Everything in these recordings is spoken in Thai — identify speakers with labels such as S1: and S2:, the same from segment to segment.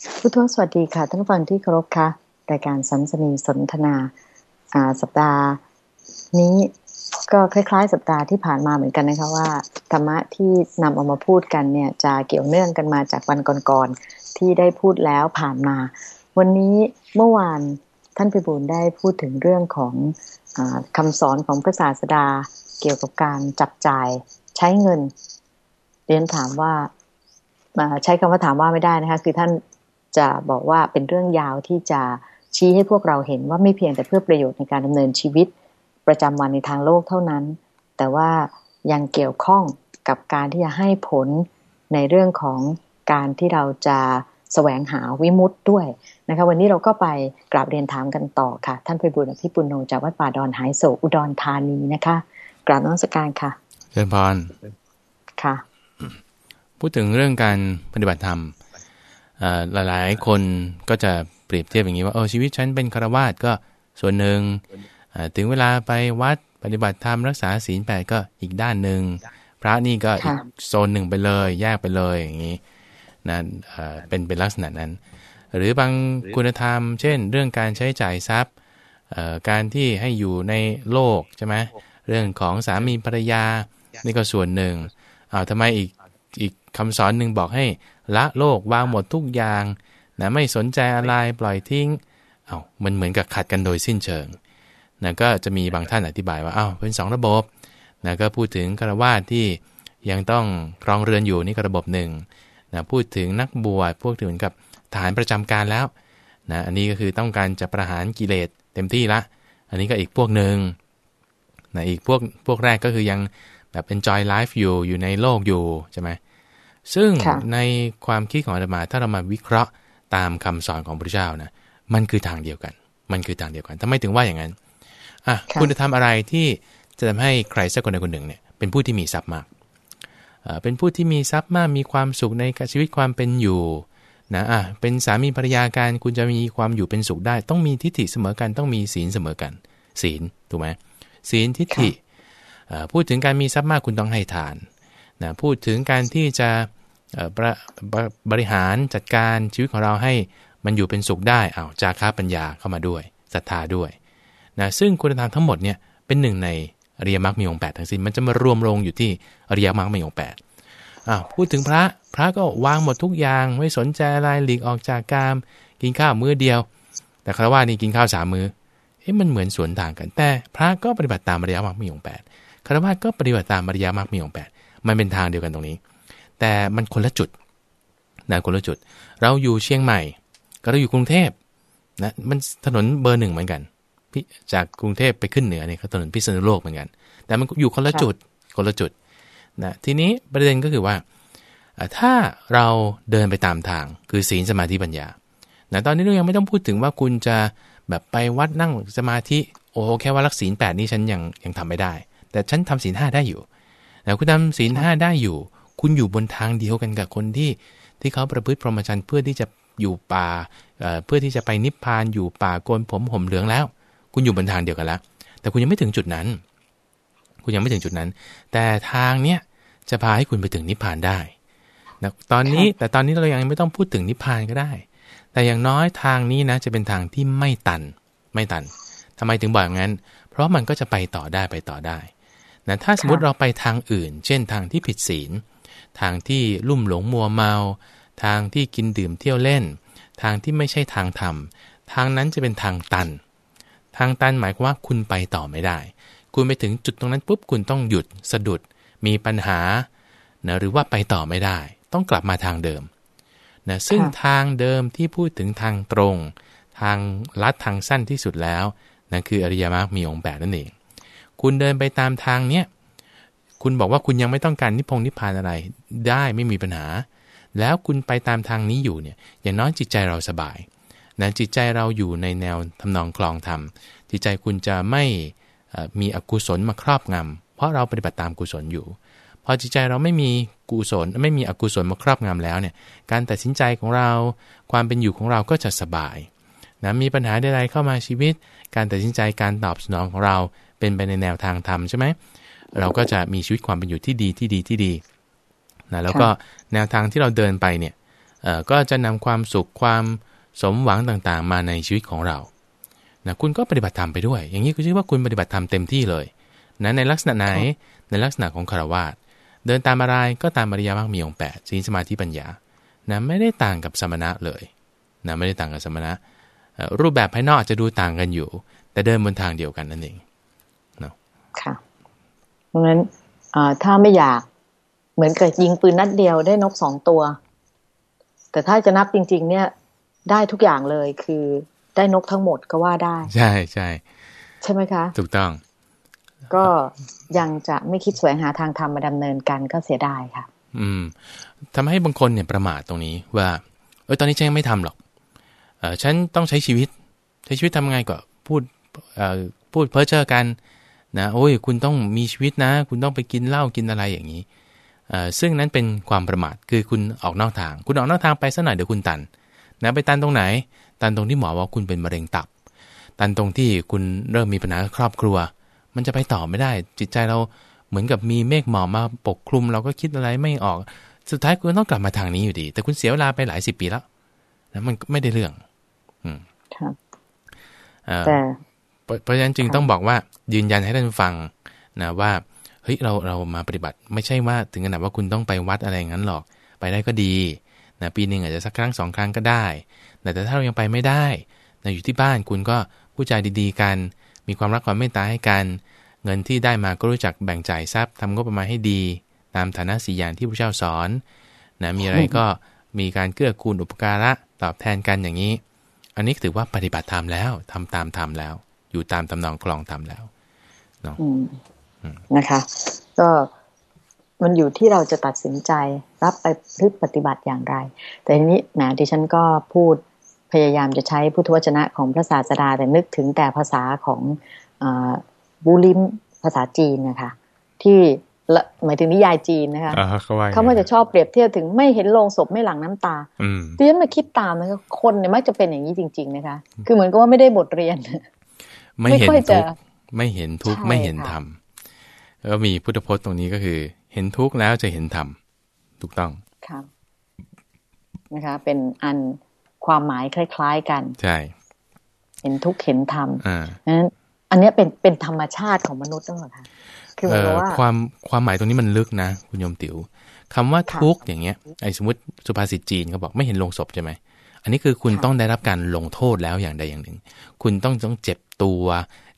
S1: ผู้ทวสวัสดีค่ะ ท่านฟังที่เคารพค่ะรายการสัมสนีสนทนาสัปดาห์ นี้ก็คล้ายๆ สัปดาห์ที่ผ่านมาเหมือนกันนะคะว่าธรรมะที่นำเอามาพูดกันเนี่ยจะเกี่ยวเนื่องกันมาจากวันก่อนๆที่ได้พูดแล้วผ่านมา วันนี้เมื่อวานท่านพิบูลได้พูดถึงเรื่องของอคำสอนของพระศาสดาเกี่ยวกับการจับจ่ายใช้เงินเรียนถามว่าใช้คำว่าถามว่าไม่ได้นะคะ คือท่าน จะบอกว่าเป็นเรื่องยาวที่จะชี้ให้พวกเราเห็นว่าไม่เพียงแต่เพื่อประโยชน์ในการดำเนินชีวิต ประจำวันในทางโลกเท่านั้น แต่ว่ายังเกี่ยวข้องกับการที่จะให้ผลในเรื่องของการที่เราจะแสวงหาวิมุตต์ด้วยนะคะวันนี้เราก็ไปกราบเรียนถามกันต่อค่ะ ท่านไพบุญอภิปุโนจากวัดป่าดอนหายโศอุดรธานีนะคะกราบน้องสการค่ะ
S2: เชิญพร
S1: ค่ะ
S2: พูดถึงเรื่องการปฏิบัติธรรม หลายๆ คนก็จะเปรียบเทียบอย่างนี้ว่าเออชีวิตฉันเป็นคารวาสก็ส่วนหนึ่งถึงเวลาไปวัดปฏิบัติธรรมรักษาศีลแปดก็อีกด้านหนึ่งพระนี่ก็อีกโซนหนึ่งไปเลยแยกไปเลยอย่างนี้นะเป็นเป็นลักษณะนั้น หรือบางคุณธรรม เช่น เรื่องการใช้จ่ายทรัพย์การที่ให้อยู่ในโลกใช่ไหมเรื่องของสามีภรรยานี่ก็ส่วนหนึ่งอ้าวทำไมอีกอีก คำสอนหนึ่งบอกให้ละโลกวางหมดทุกอย่างนะไม่สนใจอะไรปล่อยทิ้งเอา้ามันเหมือนกับขัดกันโดยสิ้นเชิงนะก็จะมีบางท่านอธิบายว่าเอา้าเป็น 2 ระบบนะก็พูดถึงคารวาสที่ยังต้องครองเรือนอยู่นี่กระบบหนึ่งนะพูดถึงนักบวชพวกถึงกับฐานประจำการแล้วนะอันนี้ก็คือต้องการจะประหารกิเลสเต็มที่ละ อันนี้ก็อีกพวกหนึ่งนะอีกพวกพวกแรกก็คือยังแบบ enjoy life อยู่อยู่ในโลกอยู่ใช่ไหม ซึ่งในความคิดของอาตมาถ้าเรามาวิเคราะห์ตามคำสอนของพระเจ้านะมันคือทางเดียวกัน มันคือทางเดียวกันทำไมถึงว่าอย่างนั้นอะคุณจะทำอะไรที่จะทำให้ใครสักคนใดคนหนึ่งเนี่ยเป็นผู้ที่มีทรัพย์มากเป็นผู้ที่มีทรัพย์มากมีความสุขในชีวิตความเป็นอยู่นะอะเป็นสามีภรรยาการคุณจะมีความอยู่เป็นสุขได้ ต้องมีทิฏฐิเสมอกันต้องมีศีลเสมอกัน ศีลถูกไหมศีลทิฏฐิพูดถึงการมีทรัพย์มากคุณต้องให้ทาน นะพูดถึงการที่จะบริหารจัดการชีวิตของเราให้มันอยู่เป็นสุขได้เอาจาค้าปัญญาเข้ามาด้วยศรัทธาด้วยนะซึ่งคุณธรรมทั้งหมดเนี่ยเป็นหนึ่งในอริยมรรคมีองค์แปดทั้งสิ้นมันจะมารวมลงอยู่ที่อริยมรรคมีองค์แปดอ้าวพูดถึงพระพระก็วางหมดทุกอย่างไม่สนใจอะไรหลีกออกจากกามกินข้าวมื้อเดียว แต่คารวะนี่กินข้าวสามมือ้อเฮ้มันเหมือนสวนทางกันแต่ พระก็ปฏิบัติตามอริยมรรคมีองค์แปดคารวะก็ปฏิบัติตามอริยมรรคมีองค์แปด มันเป็นทางเดียวกันตรงนี้ แต่มันคนละจุดนะคนละจุด เราอยู่เชียงใหม่ก็เราอยู่กรุงเทพนะมันถนนเบอร์หนึ่งเหมือนกันจากกรุงเทพไปขึ้นเหนือเนี่ยถนนพิษณุโลกเหมือนกัน แต่มันอยู่คนละจุดคนละจุดนะทีนี้ประเด็นก็คือว่า ถ้าเราเดินไปตามทางคือศีลสมาธิปัญญานะตอนนี้เรายังไม่ต้องพูดถึงว่าคุณจะแบบไปวัดนั่งสมาธิโอ้แค่ว่ารักศีลแปดนี่ฉันยังยังทำไม่ได้ แต่ฉันทำศีลห้าได้อยู่ แต่คุณทำศีลห้าได้อยู่ คุณอยู่บนทางเดียวกันกับคนที่ที่เขาประพฤติพรหมจรรย์เพื่อที่จะอยู่ป่าเพื่อที่จะไปนิพพานอยู่ป่าโกนผมห่มเหลืองแล้ว คุณอยู่บนทางเดียวกันแล้วแต่คุณยังไม่ถึงจุดนั้น คุณยังไม่ถึงจุดนั้น แต่ทางเนี้ยจะพาให้คุณไปถึงนิพพานได้นะตอนนี้แต่ตอนนี้เรายังไม่ต้องพูดถึงนิพพานก็ได้ แต่อย่างน้อยทางนี้นะ จะเป็นทางที่ไม่ตัน ไม่ตันทำไมถึงบอกอย่างนั้น เพราะมันก็จะไปต่อได้ไปต่อได้ นะถ้าสมมติเราไปทางอื่น เช่นทางที่ผิดศีล ทางที่ลุ่มหลงมัวเมา ทางที่กินดื่มเที่ยวเล่น ทางที่ไม่ใช่ทางธรรม ทางนั้นจะเป็นทางตัน ทางตันหมายความว่าคุณไปต่อไม่ได้ คุณไปถึงจุดตรงนั้นปุ๊บคุณต้องหยุดสะดุด มีปัญหานะหรือว่าไปต่อไม่ได้ ต้องกลับมาทางเดิมนะซึ่งทางเดิมที่พูดถึงทางตรง ทางลัดทางสั้นที่สุดแล้วนั่นคืออริยมรรคมีองค์แปดนั่นเอง คุณเดินไปตามทางเนี้ยคุณบอกว่าคุณยังไม่ต้องการนิพพงนิพพานอะไร ได้ไม่มีปัญหา แล้วคุณไปตามทางนี้อยู่เนี่ยอย่างน้อยจิตใจเราสบายนะจิตใจเราอยู่ในแนวทำนองคลองธรรมจิตใจคุณจะไม่มีอกุศลมาครอบงำเพราะเราปฏิบัติตามกุศลอยู่ พอจิตใจเราไม่มีกุศลไม่มีอกุศลมาครอบงำแล้วเนี่ยการตัดสินใจของเรา ความเป็นอยู่ของเราก็จะสบายนะมีปัญหาใดๆเข้ามาชีวิต การตัดสินใจการตอบสนองของเรา เป็นไปในแนวทางธรรมใช่ไหมเราก็จะมีชีวิตความเป็นอยู่ที่ดีที่ดีที่ดีนะแล้วก็แนวทางที่เราเดินไปเนี่ยก็จะนำความสุขความสมหวังต่างๆ มาในชีวิตของเรานะคุณก็ปฏิบัติธรรมไปด้วย อย่างนี้ก็ชื่อว่าคุณปฏิบัติธรรมเต็มที่เลยนะในลักษณะไหนในลักษณะของคารวาสเดินตามอะไรก็ตามอริยมรรคมีองค์แปดสีสมาธิปัญญานะไม่ได้ต่างกับสมณะเลยนะไม่ได้ต่างกับสมณะรูปแบบภายนอกอาจจะดูต่างกันอยู่ แต่เดินบนทางเดียวกันนั่นเองเนาะ
S1: ค่ะ เพราะฉะนั้นถ้าไม่อยากเหมือนกับยิงปืนนัดเดียวได้นกสองตัว แต่ถ้าจะนับจริง ๆ เนี่ย ได้ทุกอย่างเลยคือได้นกทั้งหมดก็ว่าได้
S2: ใช่ใช่
S1: ใช่ไหมคะ
S2: ถูกต้อง
S1: ก็ยังจะไม่คิดแสวงหาทางธรรมมาดำเนินกันก็เสียดายค่ะ
S2: อืมทำให้บางคนเนี่ยประมาทตรงนี้ว่าเออตอนนี้ฉันยังไม่ทำหรอกเออฉันต้องใช้ชีวิต ใช้ชีวิตทำไงก็พูดเอ่อพูดเพ้อเจ้อกัน นะโอ้ยคุณต้องมีชีวิตนะ คุณต้องไปกินเหล้ากินอะไรอย่างนี้เอ่อซึ่งนั้นเป็นความประมาทคือคุณออกนอกทาง คุณออกนอกทางไปสักหน่อยเดี๋ยวคุณตันนะไปตันตรงไหน ตันตรงที่หมอว่าคุณเป็นมะเร็งตับ ตันตรงที่คุณเริ่มมีปัญหาครอบครัว มันจะไปต่อไม่ได้ จิตใจเราเหมือนกับมีเมฆหมอกมาปกคลุม เราก็คิดอะไรไม่ออก สุดท้ายคุณต้องกลับมาทางนี้อยู่ดี แต่คุณเสียเวลาไปหลายสิบปีแล้วนะมันไม่ได้เรื่อง อืมครับแต่ เพราะฉะนั้นจึงต้องบอกว่ายืนยันให้ท่านฟังนะว่าเฮ้ยเราเรามาปฏิบัติไม่ใช่ว่าถึงขนาดว่าคุณต้องไปวัดอะไรงั้นหรอกไปได้ก็ดีนะปีหนึ่งอาจจะสักครั้งสองครั้งก็ได้แต่ถ้าเรายังไปไม่ได้นะอยู่ที่บ้านคุณก็ผู้ใจดีๆกัน มีความรักความเมตตาให้กัน เงินที่ได้มาก็รู้จักแบ่งจ่ายทรัพย์ทำงบประมาณให้ดี ตามฐานะสี่อย่างที่พระเจ้าสอนนะมีอะไรก็มีการเกื้อกูลอุปการะตอบแทนกันอย่างนี้ อันนี้ถือว่าปฏิบัติธรรมแล้วทำตามธรรมแล้ว อยู่ตามตำนองคลองธรรมแล้วเนาะ
S1: นะคะ ก็มันอยู่ที่เราจะตัดสินใจรับไปพฤติปฏิบัติอย่างไร แต่ทีนี้แหมดิฉันก็พูดพยายามจะใช้พุทธวจนะของพระศาสดา แต่นึกถึงแต่ภาษาของอบูลิมภาษาจีนนะคะ ที่หมายถึงนิยายจีนนะคะเขาไม่จะชอบเปรียบเทียบถึงไม่เห็นโลงศพไม่หลั่งน้ำตาดิฉันมาคิดตามนะคะคนเนี่ยมักจะเป็นอย่างนี้จริง ๆ นะคะ คือเหมือนกับว่าไม่ได้บทเรียน
S2: ไม่เห็นทุกไม่เห็นทุกไม่เห็นธรรมแล้วมีพุทธพจน์ตรงนี้ก็คือ เห็นทุกข์แล้วจะเห็นธรรมถูกต้อง
S1: ครับนะคะเป็นอันความหมายคล้าย ๆ กัน
S2: ใช่
S1: เห็นทุกข์เห็นธรรมอ่านั้นอันนี้เป็นเป็นธรรมชาติของมนุษย์ต้องหรอคะ
S2: คือว่าความความหมายตรงนี้มันลึกนะ คุณโยมติ๋วคำว่าทุกข์อย่างเงี้ยไอ้สมมติสุภาษิตจีนเขาบอกไม่เห็นลงศพใช่ไหม อันนี้คือคุณต้องได้รับการลงโทษแล้วอย่างใดอย่างหนึ่ง คุณต้องต้องเจ็บตัว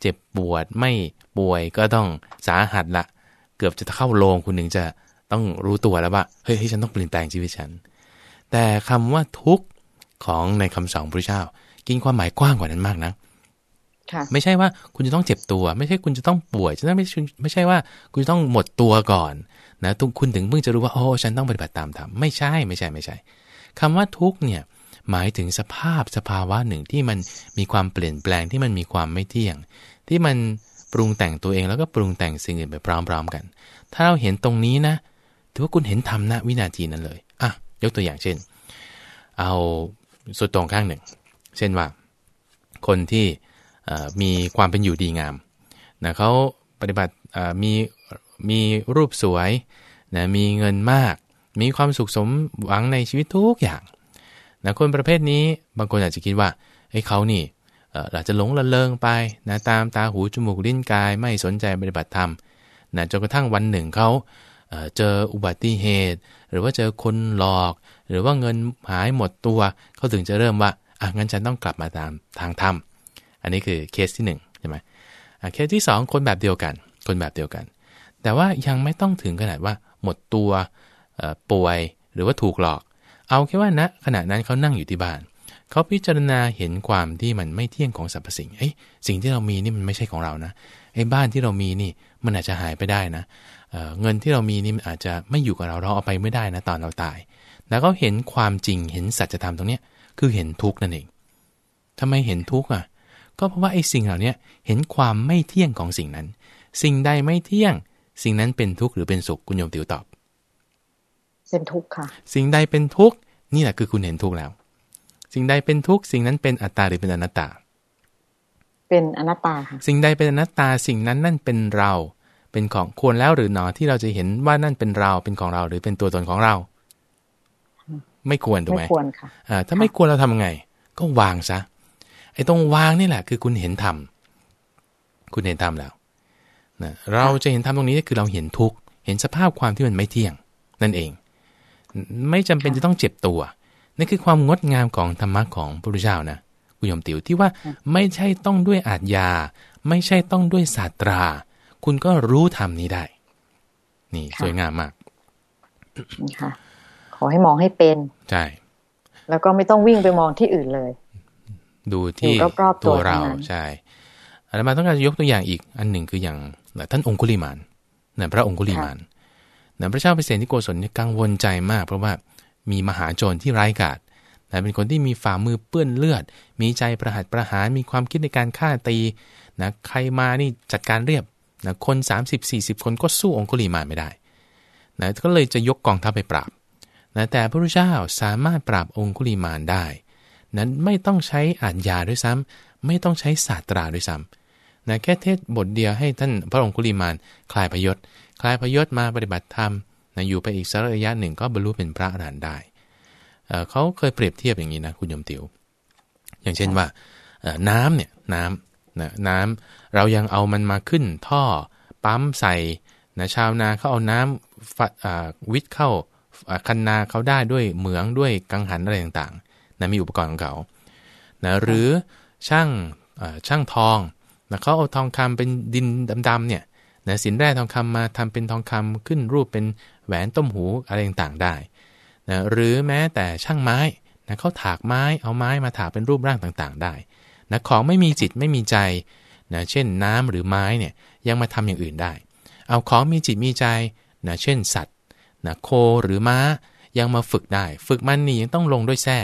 S2: เจ็บปวดไม่ป่วยก็ต้องสาหัสละ เกือบจะเข้าโรงคุณหนึ่งจะต้องรู้ตัวแล้วว่าเฮ้ยฉันต้องเปลี่ยนแปลงชีวิตฉัน แต่คำว่าทุกข์ของในคำสอนพระเจ้า กินความหมายกว้างกว่านั้นมากนะไม่ใช่ว่าคุณจะต้องเจ็บตัว ไม่ใช่คุณจะต้องป่วยจะต้องไม่ไม่ใช่ว่าคุณจะต้องหมดตัวก่อนนะทุกคุณถึงเพิ่งจะรู้ว่าโอ้ฉันต้องปฏิบัติตามธรรมไม่ใช่ไม่ใช่ไม่ใช่คำว่าทุกเนี่ย หมายถึงสภาพสภาวะหนึ่งที่มันมีความเปลี่ยนแปลงที่มันมีความไม่เที่ยง ที่มันปรุงแต่งตัวเองแล้วก็ปรุงแต่งสิ่งอื่นไปพร้อมๆกัน ถ้าเราเห็นตรงนี้นะถือว่าคุณเห็นธรรมณวินาทีนั้นเลยอะยกตัวอย่างเช่น เอาสุดตรงข้างหนึ่ง เช่นว่า คนที่มีความเป็นอยู่ดีงามนะเขาปฏิบัติมีมีรูปสวยนะมีเงินมาก มีความสุขสมหวังในชีวิตทุกอย่าง นะคนประเภทนี้บางคนอาจจะคิดว่าไอ้เขานี่อาจจะหลงละเลงไปนะตามตาหูจมูกลิ้นกายไม่สนใจปฏิบัติธรรมนะจนกระทั่งวันหนึ่งเขาเจออุบัติเหตุ หรือว่าเจอคนหลอก หรือว่าเงินหายหมดตัวเขาถึงจะเริ่มว่าอะงั้นฉันต้องกลับมาตามทางธรรมอันนี้คือเคสที่1ใช่ไหมเคสที่ 2 คนแบบเดียวกัน คนแบบเดียวกัน แต่ว่ายังไม่ต้องถึงขนาดว่าหมดตัวป่วยหรือว่าถูกหลอก เอาแค่ว่าณนะขณะนั้นเขานั่งอยู่ที่บ้านเขาพิจารณาเห็นความที่มันไม่เที่ยงของสรรพสิ่งเอ้ยสิ่งที่เรามีนี่มันไม่ใช่ของเรานะไอ้บ้านที่เรามีนี่มันอาจจะหายไปได้นะเเงินที่เรามีนี่มันอาจจะไม่อยู่กับเราเราเอาไปไม่ได้นะตอนเราตาย แล้วก็เห็นความจริงเห็นสัจธรรมตรงเนี้ยคือเห็นทุกข์นั่นเองทำไมเห็นทุกข์อะ ก็เพราะว่าไอ้สิ่งเหล่านี้เห็นความไม่เที่ยงของสิ่งนั้น สิ่งใดไม่เที่ยง สิ่งนั้นเป็นทุกข์หรือเป็นสุขคุณโยมติวตอบ
S1: เป็นทุกข์ค่ะ
S2: สิ่งใดเป็นทุกข์นี่แหละคือคุณเห็นทุกข์แล้ว สิ่งใดเป็นทุกข์สิ่งนั้นเป็นอัตตาหรือเป็นอนัตตา
S1: เป็นอนัตตาค่ะ
S2: สิ่งใดเป็นอนัตตาสิ่งนั้นนั่นเป็นเรา เป็นของควรแล้วหรือหนอที่เราจะเห็นว่านั่นเป็นเราเป็นของเราหรือเป็นตัวตนของเรา ไม่ควรถูกไหม
S1: ไม่ควรค่ะ
S2: อ่าถ้าไม่ควรเราทำไง ก็วางซะไอ้ตรงวางนี่แหละ คือคุณเห็นธรรมคุณเห็นธรรมแล้วนะเราจะเห็นธรรมตรงนี้คือเราเห็นทุกข์เห็นสภาพความที่มันไม่เที่ยง นั่นเอง ไม่จำเป็นจะต้องเจ็บตัวนั่นคือความงดงามของธรรมะของพระพุทธเจ้านะคุณยมติวที่ว่าไม่ใช่ต้องด้วยอาจยา ไม่ใช่ต้องด้วยศาสตรา คุณก็รู้ธรรมนี้ได้ นี่
S1: ค่ะ
S2: สวยงามมาก
S1: ค่ะขอให้มองให้เป็น
S2: ใช่
S1: แล้วก็ไม่ต้องวิ่งไปมองที่อื่นเลย
S2: ดูที่
S1: อยู่รอบๆตัว
S2: เรา
S1: เท่านั้น
S2: ใช่อาตมาต้องการจะยกตัวอย่างอีกอันหนึ่งคืออย่างท่านองคุลิมานนะพระองคุลิมาน นะพระเจ้าเปรตที่โกศลเนี่ยกังวลใจมาก เพราะว่ามีมหาโจรที่ร้ายกาจนะเป็นคนที่มีฝ่ามือเปื้อนเลือด มีใจประหัตประหาร มีความคิดในการฆ่าตีนะใครมานี่จัดการเรียบนะคน 30-40 คนก็สู้องคุลิมานไม่ได้นะก็เลยจะยกกองทัพไปปราบนะแต่พระพุทธเจ้าสามารถปราบองคุลิมานได้ นั้นไม่ต้องใช้อาจยาด้วยซ้ำไม่ต้องใช้ศาสตราด้วยซ้ำนะแค่เทศบทเดียวให้ท่านพระองคุลิมานคลายพยศ คลายพยศมาปฏิบัติธรรมนะอยู่ไปอีกสักระยะหนึ่งก็บรรลุเป็นพระอรหันต์ได้เเขาเคยเปรียบเทียบอย่างนี้นะคุณโยมติวอย่างเช่นว่าน้ำเนี่ยน้ำนะน้ำเรายังเอามันมาขึ้นท่อปั๊มใส่นะชาวนาเขาเอาน้ำวิทย์เข้าคันนาเขาได้ด้วยเหมืองด้วยกังหันอะไรต่างๆนะมีอุปกรณ์ของเขานะหรือช่างช่างทองนะเขาเอาทองคำเป็นดินดำๆเนี่ย นะสินแร่ทองคำมาทำเป็นทองคำขึ้นรูปเป็นแหวนต้มหูอะไรต่างๆได้นะหรือแม้แต่ช่างไม้นะเขาถากไม้เอาไม้มาถากเป็นรูปร่างต่างๆได้นะของไม่มีจิตไม่มีใจนะเช่นน้ำหรือไม้เนี่ยยังมาทำอย่างอื่นได้ เอาของมีจิตมีใจนะเช่นสัตว์นะโคหรือม้ายังมาฝึกได้ ฝึกมันนี่ยังต้องลงด้วยแส้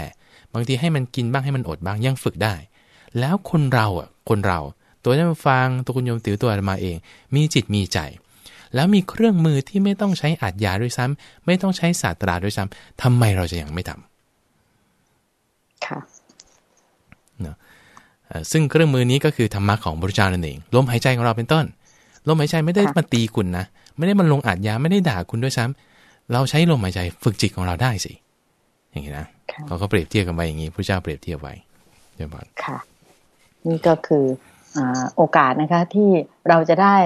S2: บางทีให้มันกินบ้างให้มันอดบ้างยังฝึกได้ แล้วคนเราอะคนเรา ตัวท่านผู้ฟังตัวคุณโยมติ๋วตัวอาตมาเอง มีจิตมีใจ แล้วมีเครื่องมือที่ไม่ต้องใช้อาจยาด้วยซ้ำไม่ต้องใช้ศาสตราด้วยซ้ำทำไมเราจะยังไม่ทำ
S1: ค่ะ
S2: เอ่อซึ่งเครื่องมือนี้ก็คือธรรมะของพระพุทธเจ้านั่นเองลมหายใจของเราเป็นต้นลมหายใจไม่ได้
S1: ค่ะ
S2: มาตีคุณนะไม่ได้มาลงอาจยาไม่ได้ด่าคุณด้วยซ้ำเราใช้ลมหายใจฝึกจิตของเราได้สิ อย่างนี้นะ
S1: ค่ะ
S2: เขาก็เปรียบเทียบกันไว้อย่างนี้พระเจ้าเปรียบเทียบไว้เดี๋ยวก่อน
S1: ค่ะ นี่ก็คืออา โอกาสนะคะที่เราจะได้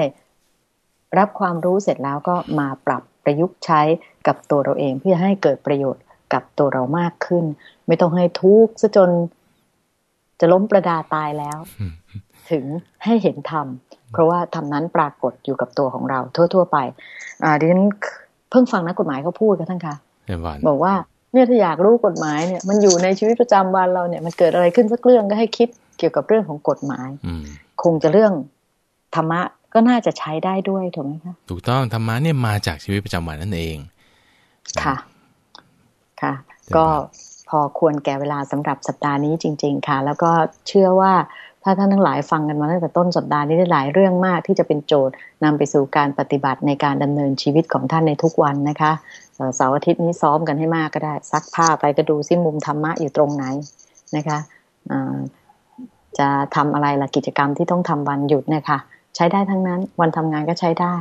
S1: รับความรู้เสร็จแล้วก็มาปรับประยุกต์ใช้กับตัวเราเองเพื่อให้เกิดประโยชน์กับตัวเรามากขึ้น ไม่ต้องให้ทุกข์ซะจนจะล้มประดาตายแล้ว ถึงให้เห็นธรรมเพราะว่าธรรมนั้นปรากฏอยู่กับตัวของเราทั่ว ๆ ไป อ่าดิฉันเพิ่งฟังนักกฎหมายเขาพูดกันท่านคะ
S2: เดี๋ยวก่อน
S1: บอกว่า เนี่ยถ้าอยากรู้กฎหมายเนี่ยมันอยู่ในชีวิตประจำวันเราเนี่ย มันเกิดอะไรขึ้นสักเรื่องก็ให้คิดเกี่ยวกับเรื่องของกฎหมาย
S2: อืม
S1: คงจะเรื่องธรรมะก็น่าจะใช้ได้ด้วยถูกไหมคะ
S2: ถูกต้องธรรมะเนี่ยมาจากชีวิตประจำวันนั่นเอง
S1: ค่ะ ค่ะ
S2: เป็น
S1: ก็
S2: ไง
S1: พอควรแก่เวลาสำหรับสัปดาห์นี้จริง ๆ ค่ะ แล้วก็เชื่อว่าถ้าท่านทั้งหลายฟังกันมาตั้งแต่ต้นสัปดาห์นี้ได้หลายเรื่องมากที่จะเป็นโจทย์นำไปสู่การปฏิบัติในการดำเนินชีวิตของท่านในทุกวันนะคะ เสาร์อาทิตย์นี้ซ้อมกันให้มากก็ได้ ซักผ้าไปก็ดูซิมุมธรรมะอยู่ตรงไหนนะคะจะทำอะไรล่ะกิจกรรมที่ต้องทำวันหยุดนี่ยค่ะใช้ได้ทั้งนั้นวันทำงานก็ใช้ได้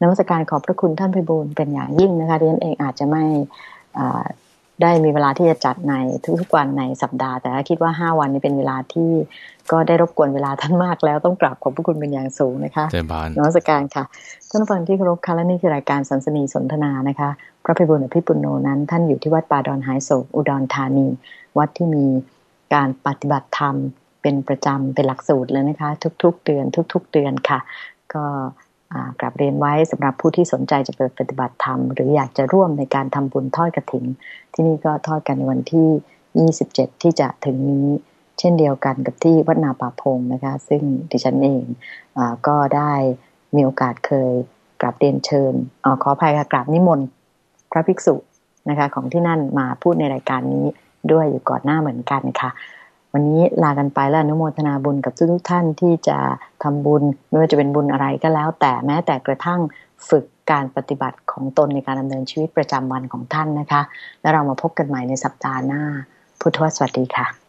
S1: นมัสการขอบพระคุณท่านไพบูลเป็นอย่างยิ่งนะคะดิฉันเองอาจจะไม่ได้มีเวลาที่จะจัดในทุกๆวันในสัปดาห์ แต่ว่าคิดว่า 5 วันนี้เป็นเวลาที่ ก็ได้รบกวนเวลาท่านมากแล้วต้องกราบขอบพระคุณเป็นอย่างสูงนะคะ
S2: เจริญพร
S1: นมัสการค่ะ ท่านผู้ฟังที่เคารพค่ะและนี่คือรายการสันสนีสนทนานะคะ พระพิบูลอภิปุโนนั้น ท่านอยู่ที่วัดป่าดอนหายโศกอุดรธานี วัดที่มีการปฏิบัติธรรมเป็นประจำเป็นหลักสูตรเลยนะคะ ทุก ๆ เดือน ทุก ๆ เดือนค่ะ ก็อ่ากลับเรียนไว้สำหรับผู้ที่สนใจจะเปิดปฏิบัติธรรม หรืออยากจะร่วมในการทำบุญทอดกระถิ่นที่นี่ก็ทอดกันในวันที่ 27 ที่จะถึงนี้ เช่นเดียวกันกับที่วัดนาป่าพงนะคะ ซึ่งดิฉันเองอก็ได้มีโอกาสเคยกราบเรียนเชิญอขออภัยค่ะกราบนิมนต์พระภิกษุนะคะของที่นั่นมาพูดในรายการนี้ด้วยอยู่ก่อนหน้าเหมือนกันค่ะ วันนี้ลากันไปแล้วอนุโมทนาบุญกับทุกท่านที่จะทำบุญไม่ว่าจะเป็นบุญอะไรก็แล้ว แต่แม้แต่กระทั่งฝึกการปฏิบัติของตนในการดำเนินชีวิตประจำวันของท่านนะคะ แล้วเรามาพบกันใหม่ในสัปดาห์หน้า พุทธวสวัสดีค่ะ